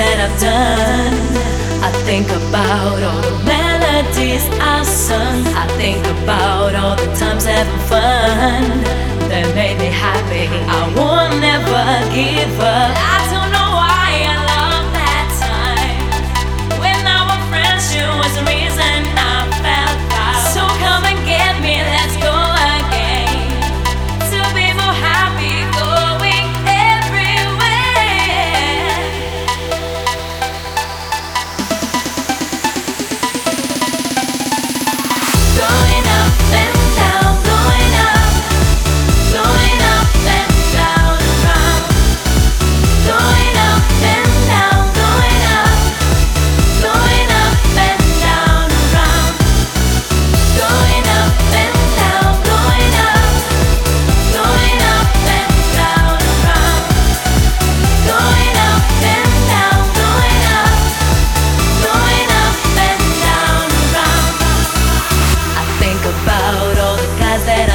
I've done. I think about all the melodies I've sung. I think about all the times having fun As that